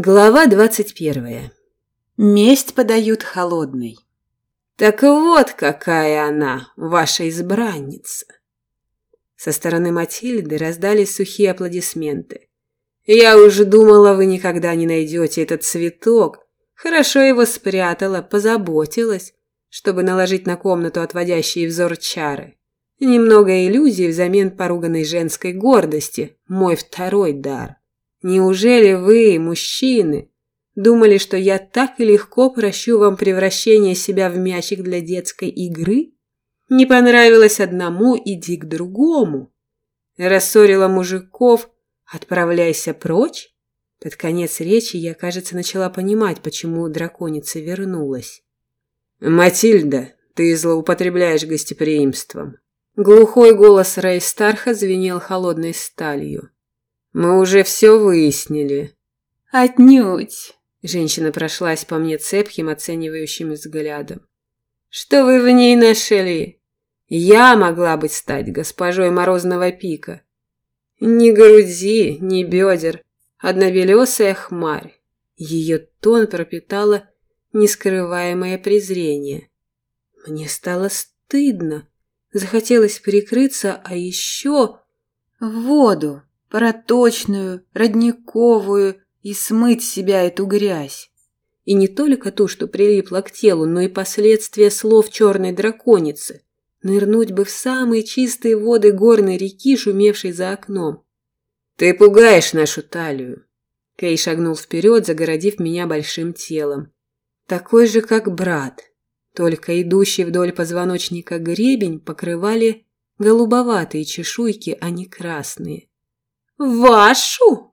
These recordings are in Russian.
Глава двадцать первая. Месть подают холодной. Так вот какая она, ваша избранница. Со стороны Матильды раздались сухие аплодисменты. Я уже думала, вы никогда не найдете этот цветок. Хорошо его спрятала, позаботилась, чтобы наложить на комнату отводящие взор чары. Немного иллюзий взамен поруганной женской гордости, мой второй дар. Неужели вы, мужчины, думали, что я так легко прощу вам превращение себя в мячик для детской игры? Не понравилось одному, иди к другому. Рассорила мужиков, отправляйся прочь? Под конец речи я, кажется, начала понимать, почему драконица вернулась. «Матильда, ты злоупотребляешь гостеприимством». Глухой голос Рейстарха звенел холодной сталью. Мы уже все выяснили. Отнюдь. Женщина прошлась по мне цепким, оценивающим взглядом. Что вы в ней нашли? Я могла бы стать госпожой Морозного пика. Ни груди, ни бедер, одна белесая хмарь. Ее тон пропитало нескрываемое презрение. Мне стало стыдно. Захотелось прикрыться, а еще в воду проточную, родниковую и смыть себя эту грязь. И не только ту, что прилипла к телу, но и последствия слов черной драконицы. Нырнуть бы в самые чистые воды горной реки, шумевшей за окном. «Ты пугаешь нашу талию!» Кей шагнул вперед, загородив меня большим телом. Такой же, как брат, только идущий вдоль позвоночника гребень покрывали голубоватые чешуйки, а не красные. Вашу?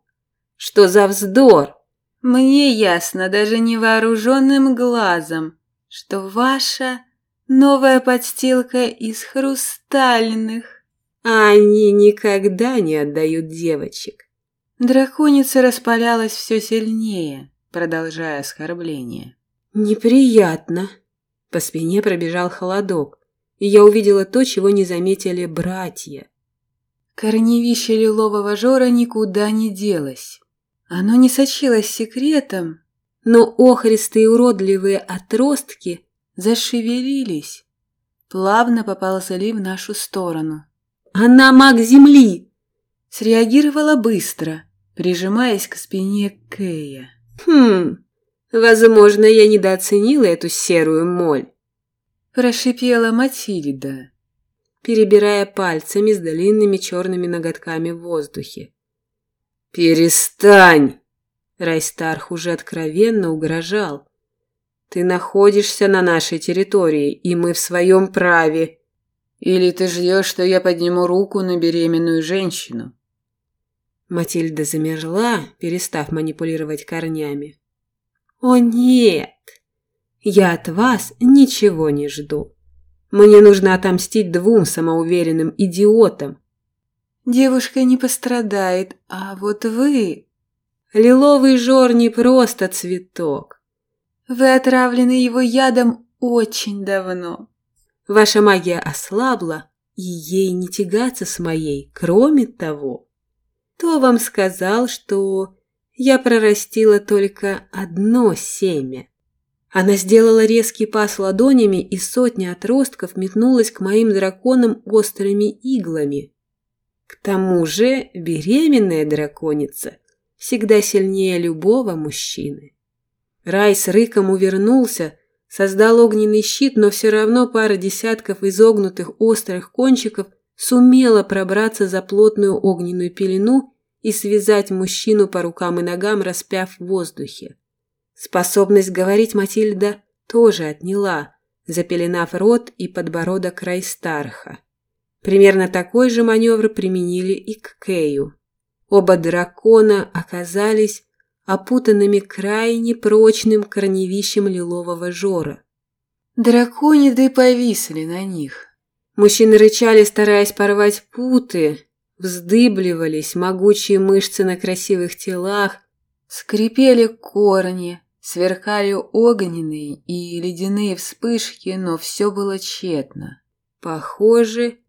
Что за вздор? Мне ясно даже невооруженным глазом, что ваша новая подстилка из хрустальных. Они никогда не отдают девочек. Драконица распалялась все сильнее, продолжая оскорбление. Неприятно. По спине пробежал холодок, и я увидела то, чего не заметили братья. Корневище лилового жора никуда не делось. Оно не сочилось секретом, но охристые уродливые отростки зашевелились, плавно поползли в нашу сторону. «Она маг земли!» Среагировала быстро, прижимаясь к спине Кэя. «Хм, возможно, я недооценила эту серую моль», прошипела Матильда перебирая пальцами с длинными черными ноготками в воздухе. «Перестань!» Райстарх уже откровенно угрожал. «Ты находишься на нашей территории, и мы в своем праве. Или ты ждешь, что я подниму руку на беременную женщину?» Матильда замерла, перестав манипулировать корнями. «О нет! Я от вас ничего не жду!» Мне нужно отомстить двум самоуверенным идиотам. Девушка не пострадает, а вот вы... Лиловый жор не просто цветок. Вы отравлены его ядом очень давно. Ваша магия ослабла, и ей не тягаться с моей. Кроме того, кто вам сказал, что я прорастила только одно семя? Она сделала резкий пас ладонями, и сотня отростков метнулась к моим драконам острыми иглами. К тому же беременная драконица всегда сильнее любого мужчины. Рай с рыком увернулся, создал огненный щит, но все равно пара десятков изогнутых острых кончиков сумела пробраться за плотную огненную пелену и связать мужчину по рукам и ногам, распяв в воздухе. Способность говорить Матильда тоже отняла, запеленав рот и подбородок Райстарха. Примерно такой же маневр применили и к Кею. Оба дракона оказались опутанными крайне прочным корневищем лилового жора. Дракониды повисли на них. Мужчины рычали, стараясь порвать путы, вздыбливались могучие мышцы на красивых телах, скрипели корни, Сверкали огненные и ледяные вспышки, но все было тщетно. Похоже,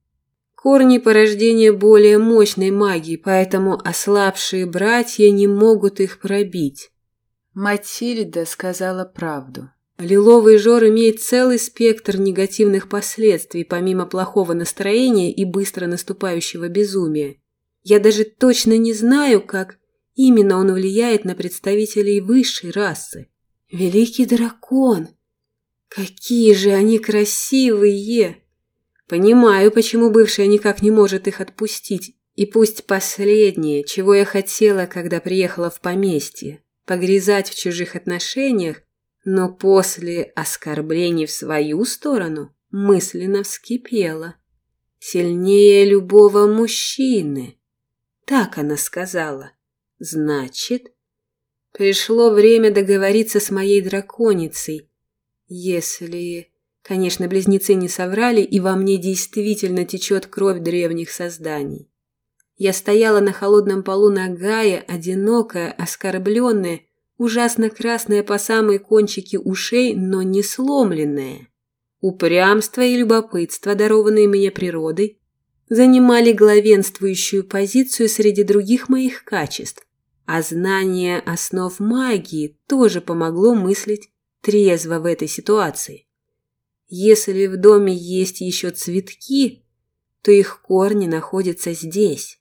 корни порождения более мощной магии, поэтому ослабшие братья не могут их пробить. Матильда сказала правду. Лиловый жор имеет целый спектр негативных последствий, помимо плохого настроения и быстро наступающего безумия. Я даже точно не знаю, как именно он влияет на представителей высшей расы. Великий дракон! Какие же они красивые! Понимаю, почему бывшая никак не может их отпустить. И пусть последнее, чего я хотела, когда приехала в поместье, погрязать в чужих отношениях, но после оскорблений в свою сторону мысленно вскипела. Сильнее любого мужчины. Так она сказала. Значит, пришло время договориться с моей драконицей. Если, конечно, близнецы не соврали, и во мне действительно течет кровь древних созданий. Я стояла на холодном полу нагая, одинокая, оскорбленная, ужасно красная по самой кончике ушей, но не сломленная. Упрямство и любопытство, дарованные мне природой, занимали главенствующую позицию среди других моих качеств, а знание основ магии тоже помогло мыслить трезво в этой ситуации. Если в доме есть еще цветки, то их корни находятся здесь.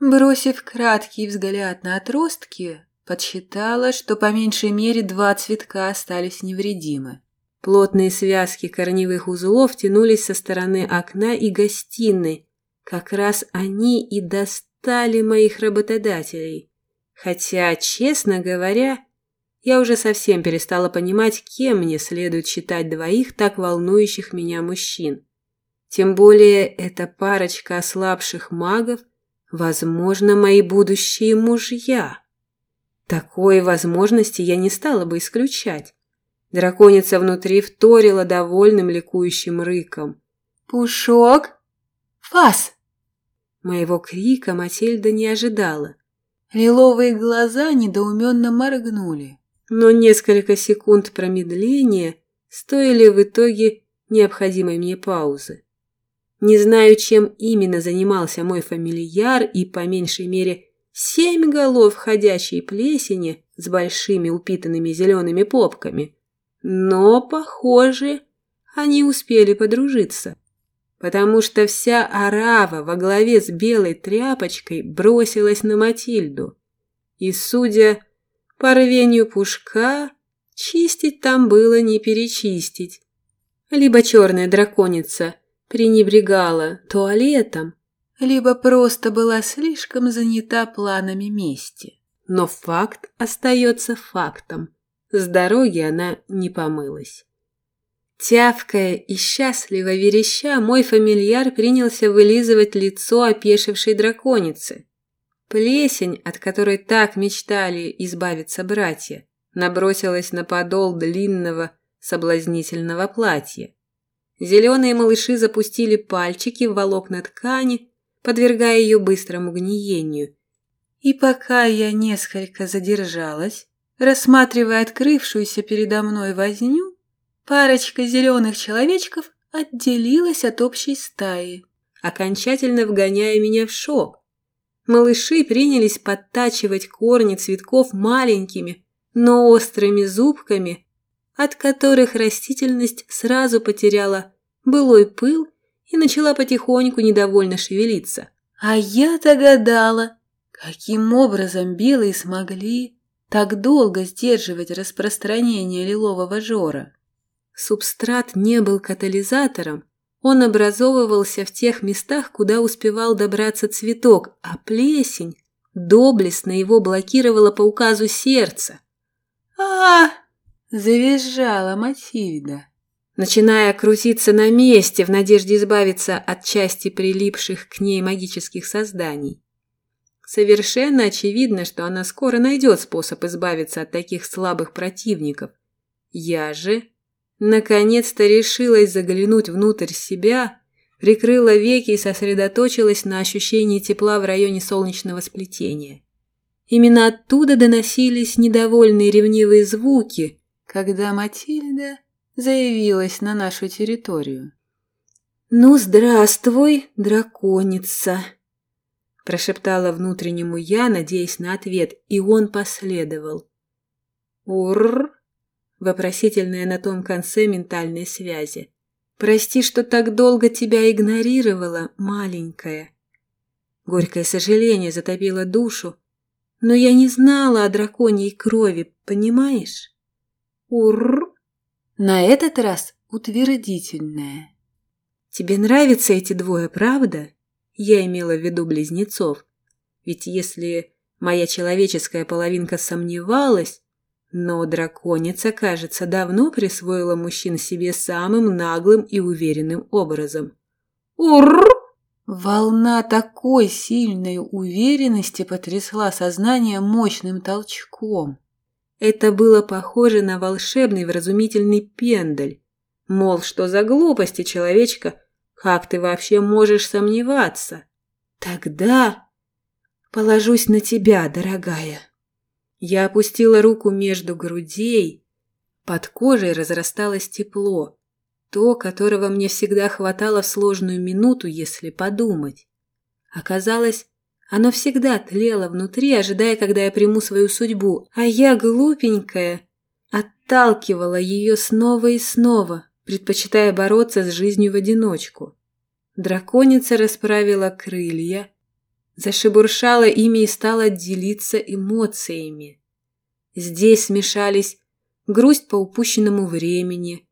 Бросив краткий взгляд на отростки, подсчитала, что по меньшей мере два цветка остались невредимы. Плотные связки корневых узлов тянулись со стороны окна и гостиной. Как раз они и достали моих работодателей. Хотя, честно говоря, я уже совсем перестала понимать, кем мне следует считать двоих так волнующих меня мужчин. Тем более эта парочка ослабших магов, возможно, мои будущие мужья. Такой возможности я не стала бы исключать. Драконица внутри вторила довольным ликующим рыком. «Пушок! Фас!» Моего крика Матильда не ожидала. Лиловые глаза недоуменно моргнули. Но несколько секунд промедления стоили в итоге необходимой мне паузы. Не знаю, чем именно занимался мой фамильяр и, по меньшей мере, семь голов ходячей плесени с большими упитанными зелеными попками. Но, похоже, они успели подружиться, потому что вся арава во главе с белой тряпочкой бросилась на Матильду. И, судя по рвению пушка, чистить там было не перечистить. Либо черная драконица пренебрегала туалетом, либо просто была слишком занята планами мести. Но факт остается фактом. С дороги она не помылась. Тявкая и счастливо вереща, мой фамильяр принялся вылизывать лицо опешившей драконицы. Плесень, от которой так мечтали избавиться братья, набросилась на подол длинного соблазнительного платья. Зеленые малыши запустили пальчики в волокна ткани, подвергая ее быстрому гниению. И пока я несколько задержалась, рассматривая открывшуюся передо мной возню, парочка зеленых человечков отделилась от общей стаи, окончательно вгоняя меня в шок. Малыши принялись подтачивать корни цветков маленькими, но острыми зубками, от которых растительность сразу потеряла былой пыл и начала потихоньку недовольно шевелиться. А я-то гадала, каким образом белые смогли так долго сдерживать распространение лилового жора. Субстрат не был катализатором, он образовывался в тех местах, куда успевал добраться цветок, а плесень доблестно его блокировала по указу сердца. а, -а, -а завизжала Матильда начиная крутиться на месте в надежде избавиться от части прилипших к ней магических созданий. Совершенно очевидно, что она скоро найдет способ избавиться от таких слабых противников. Я же, наконец-то, решилась заглянуть внутрь себя, прикрыла веки и сосредоточилась на ощущении тепла в районе солнечного сплетения. Именно оттуда доносились недовольные ревнивые звуки, когда Матильда заявилась на нашу территорию. «Ну, здравствуй, драконица!» Прошептала внутреннему я, надеясь на ответ, и он последовал. Урр! Вопросительная на том конце ментальной связи. Прости, что так долго тебя игнорировала, маленькая. Горькое сожаление затопило душу, но я не знала о драконьей крови, понимаешь? Урр! На этот раз утвердительное. Тебе нравятся эти двое, правда? Я имела в виду близнецов. Ведь если моя человеческая половинка сомневалась, но драконица, кажется, давно присвоила мужчин себе самым наглым и уверенным образом. Урр! Волна такой сильной уверенности потрясла сознание мощным толчком. Это было похоже на волшебный вразумительный пендаль. Мол, что за глупости, человечка, как ты вообще можешь сомневаться? Тогда положусь на тебя, дорогая. Я опустила руку между грудей. Под кожей разрасталось тепло, то, которого мне всегда хватало в сложную минуту, если подумать. Оказалось, оно всегда тлело внутри, ожидая, когда я приму свою судьбу, а я, глупенькая, отталкивала ее снова и снова, предпочитая бороться с жизнью в одиночку. Драконица расправила крылья, зашебуршала ими и стала делиться эмоциями. Здесь смешались грусть по упущенному времени,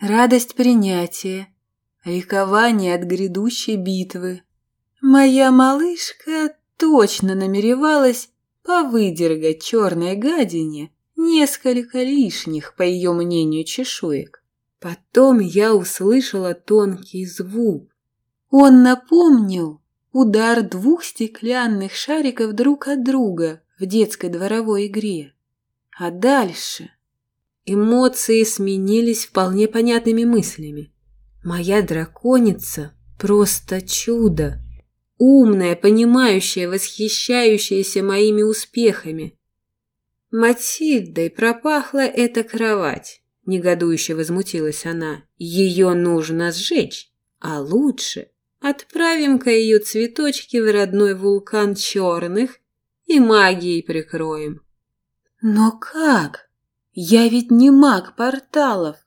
радость принятия, ликование от грядущей битвы. Моя малышка точно намеревалась повыдергать черной гадине несколько лишних, по ее мнению, чешуек. Потом я услышала тонкий звук. Он напомнил удар двух стеклянных шариков друг от друга в детской дворовой игре. А дальше эмоции сменились вполне понятными мыслями. Моя драконица просто чудо. Умная, понимающая, восхищающаяся моими успехами. Матильдой пропахла эта кровать. Негодующе возмутилась она. Ее нужно сжечь, а лучше Отправим-ка ее цветочки в родной вулкан черных и магией прикроем. Но как? Я ведь не маг порталов,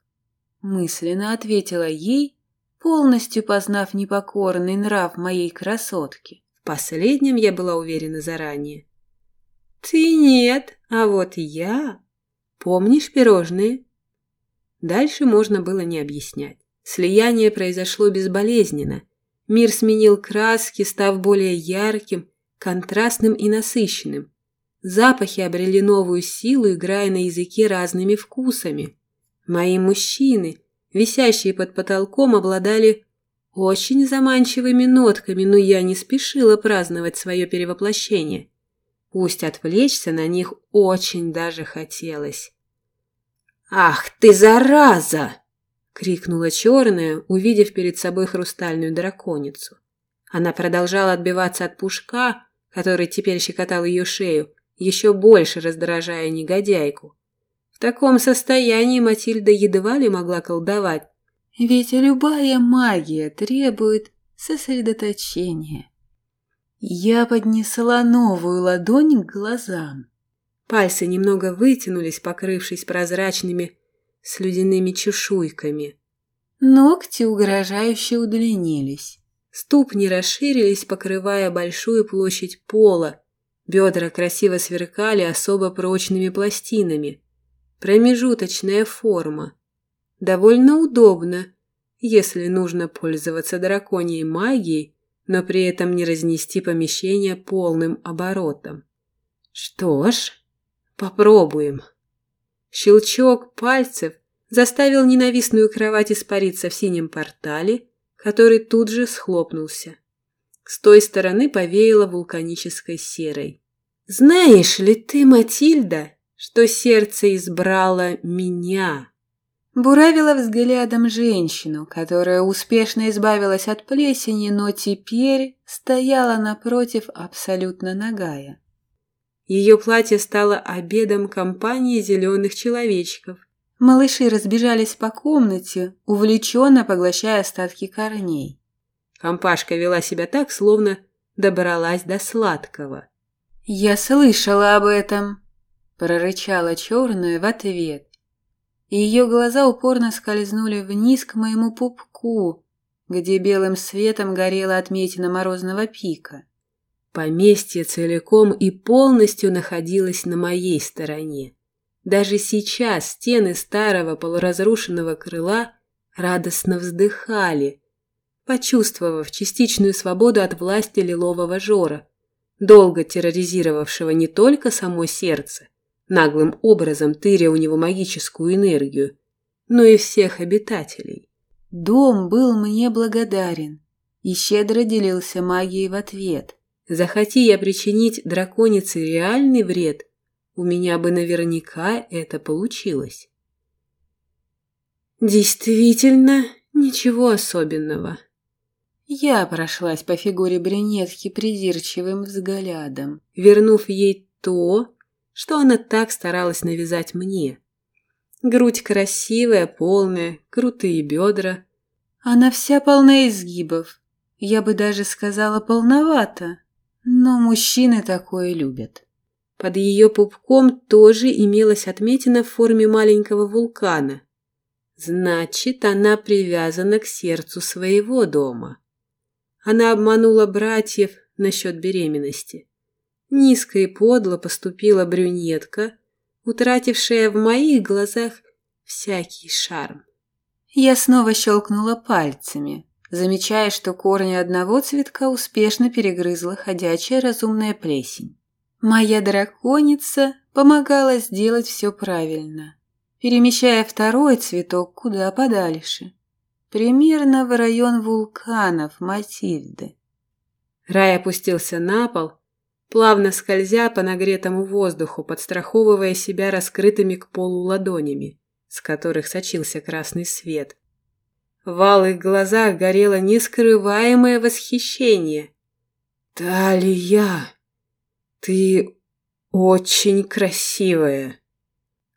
мысленно ответила ей, полностью познав непокорный нрав моей красотки. В последнем я была уверена заранее. Ты нет, а вот я. Помнишь пирожные? Дальше можно было не объяснять. Слияние произошло безболезненно – Мир сменил краски, став более ярким, контрастным и насыщенным. Запахи обрели новую силу, играя на языке разными вкусами. Мои мужчины, висящие под потолком, обладали очень заманчивыми нотками, но я не спешила праздновать свое перевоплощение. Пусть отвлечься на них очень даже хотелось. «Ах ты, зараза!» Крикнула черная, увидев перед собой хрустальную драконицу. Она продолжала отбиваться от пушка, который теперь щекотал ее шею, еще больше раздражая негодяйку. В таком состоянии Матильда едва ли могла колдовать, ведь любая магия требует сосредоточения. Я поднесла новую ладонь к глазам. Пальцы немного вытянулись, покрывшись прозрачными с ледяными чешуйками. Ногти угрожающе удлинились. Ступни расширились, покрывая большую площадь пола. Бедра красиво сверкали особо прочными пластинами. Промежуточная форма. Довольно удобно, если нужно пользоваться драконьей магией, но при этом не разнести помещение полным оборотом. Что ж, попробуем. Щелчок пальцев заставил ненавистную кровать испариться в синем портале, который тут же схлопнулся. С той стороны повеяло вулканической серой. «Знаешь ли ты, Матильда, что сердце избрало меня?» Буравила взглядом женщину, которая успешно избавилась от плесени, но теперь стояла напротив абсолютно нагая. Ее платье стало обедом компании зеленых человечков. Малыши разбежались по комнате, увлеченно поглощая остатки корней. Компашка вела себя так, словно добралась до сладкого. «Я слышала об этом», прорычала черная в ответ. И ее глаза упорно скользнули вниз к моему пупку, где белым светом горела отметина морозного пика. Поместье целиком и полностью находилось на моей стороне. Даже сейчас стены старого полуразрушенного крыла радостно вздыхали, почувствовав частичную свободу от власти лилового жора, долго терроризировавшего не только само сердце, наглым образом тыря у него магическую энергию, но и всех обитателей. Дом был мне благодарен и щедро делился магией в ответ. Захоти я причинить драконице реальный вред, у меня бы наверняка это получилось. Действительно, ничего особенного. Я прошлась по фигуре брюнетки придирчивым взглядом, вернув ей то, что она так старалась навязать мне. Грудь красивая, полная, крутые бедра. Она вся полна изгибов. Я бы даже сказала полновата. Но мужчины такое любят. Под ее пупком тоже имелась отметина в форме маленького вулкана. Значит, она привязана к сердцу своего дома. Она обманула братьев насчет беременности. Низко и подло поступила брюнетка, утратившая в моих глазах всякий шарм. Я снова щелкнула пальцами, замечая, что корни одного цветка успешно перегрызла ходячая разумная плесень. Моя драконица помогала сделать все правильно, перемещая второй цветок куда подальше, примерно в район вулканов Матильды. Рай опустился на пол, плавно скользя по нагретому воздуху, подстраховывая себя раскрытыми к полу ладонями, с которых сочился красный свет. В алых глазах горело нескрываемое восхищение. «Талия, ты очень красивая!»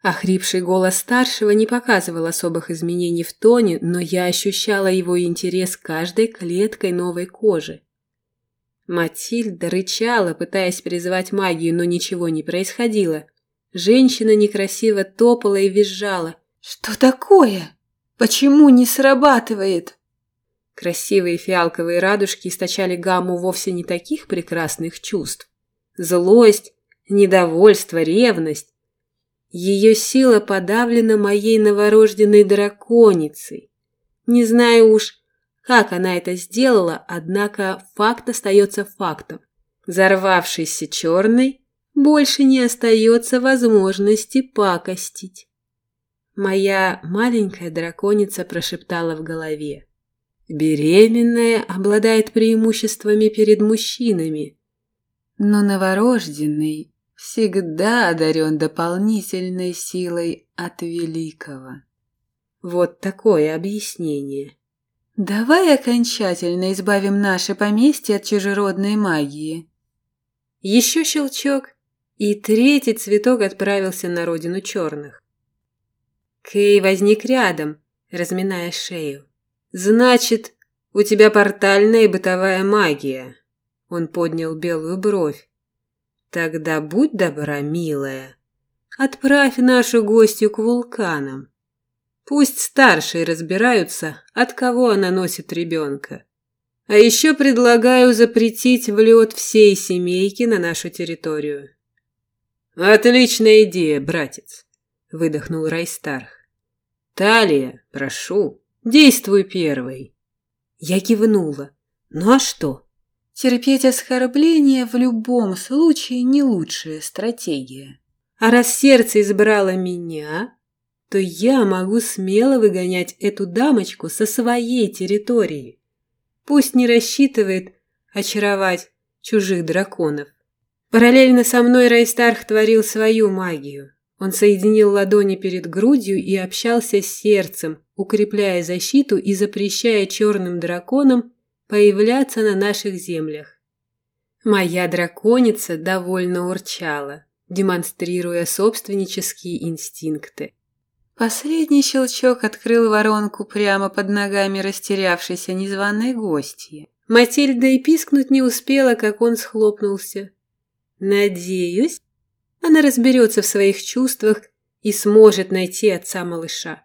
Охрипший голос старшего не показывал особых изменений в тоне, но я ощущала его интерес каждой клеткой новой кожи. Матильда рычала, пытаясь призвать магию, но ничего не происходило. Женщина некрасиво топала и визжала. «Что такое? Почему не срабатывает?» Красивые фиалковые радужки источали гамму вовсе не таких прекрасных чувств. Злость, недовольство, ревность. Ее сила подавлена моей новорожденной драконицей. Не знаю уж, как она это сделала, однако факт остается фактом. Взорвавшийся черный больше не остается возможности пакостить. Моя маленькая драконица прошептала в голове. Беременная обладает преимуществами перед мужчинами. Но новорожденный всегда одарен дополнительной силой от великого. Вот такое объяснение. Давай окончательно избавим наше поместье от чужеродной магии. Еще щелчок, и третий цветок отправился на родину черных. Кей возник рядом, разминая шею. «Значит, у тебя портальная и бытовая магия». Он поднял белую бровь. «Тогда будь добра, милая, отправь нашу гостью к вулканам. Пусть старшие разбираются, от кого она носит ребенка. А еще предлагаю запретить влет всей семейки на нашу территорию. Отличная идея, братец, выдохнул Райстарх. Талия, прошу, действуй первой. Я кивнула. Ну а что? Терпеть оскорбление в любом случае не лучшая стратегия. А раз сердце избрало меня, то я могу смело выгонять эту дамочку со своей территории. Пусть не рассчитывает очаровать чужих драконов. Параллельно со мной Райстарх творил свою магию. Он соединил ладони перед грудью и общался с сердцем, укрепляя защиту и запрещая черным драконам появляться на наших землях. Моя драконица довольно урчала, демонстрируя собственнические инстинкты. Последний щелчок открыл воронку прямо под ногами растерявшейся незваной гостьи. Матильда и пискнуть не успела, как он схлопнулся. «Надеюсь, она разберется в своих чувствах и сможет найти отца малыша.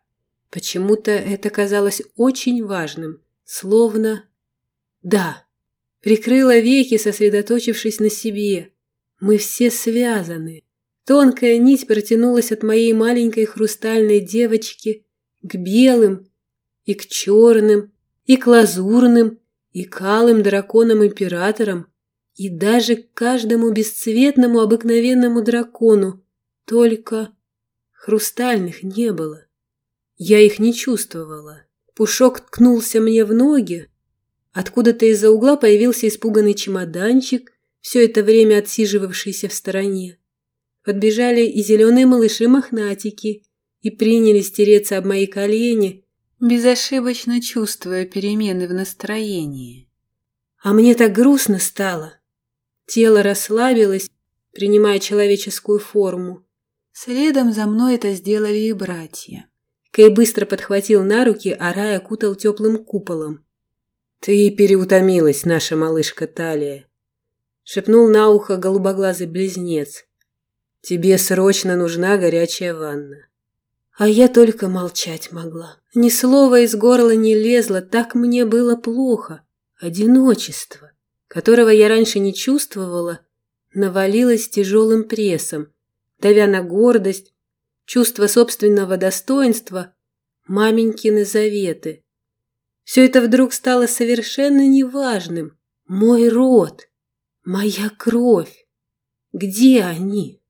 Почему-то это казалось очень важным, словно... Да, прикрыла веки, сосредоточившись на себе. Мы все связаны. Тонкая нить протянулась от моей маленькой хрустальной девочки к белым и к черным, и к лазурным, и к алым драконам-императорам, и даже каждому бесцветному обыкновенному дракону, только хрустальных не было. Я их не чувствовала. Пушок ткнулся мне в ноги. Откуда-то из-за угла появился испуганный чемоданчик, все это время отсиживавшийся в стороне. Подбежали и зеленые малыши-мохнатики и принялись тереться об мои колени, безошибочно чувствуя перемены в настроении. А мне так грустно стало. Тело расслабилось, принимая человеческую форму. Следом за мной это сделали и братья. Кэй быстро подхватил на руки, а Рай окутал теплым куполом. «Ты переутомилась, наша малышка Талия», — шепнул на ухо голубоглазый близнец. «Тебе срочно нужна горячая ванна». А я только молчать могла. Ни слова из горла не лезло, так мне было плохо. Одиночество, которого я раньше не чувствовала, навалилось тяжелым прессом, давя на гордость, чувство собственного достоинства, маменькины заветы. Все это вдруг стало совершенно неважным. Мой род, моя кровь. Где они?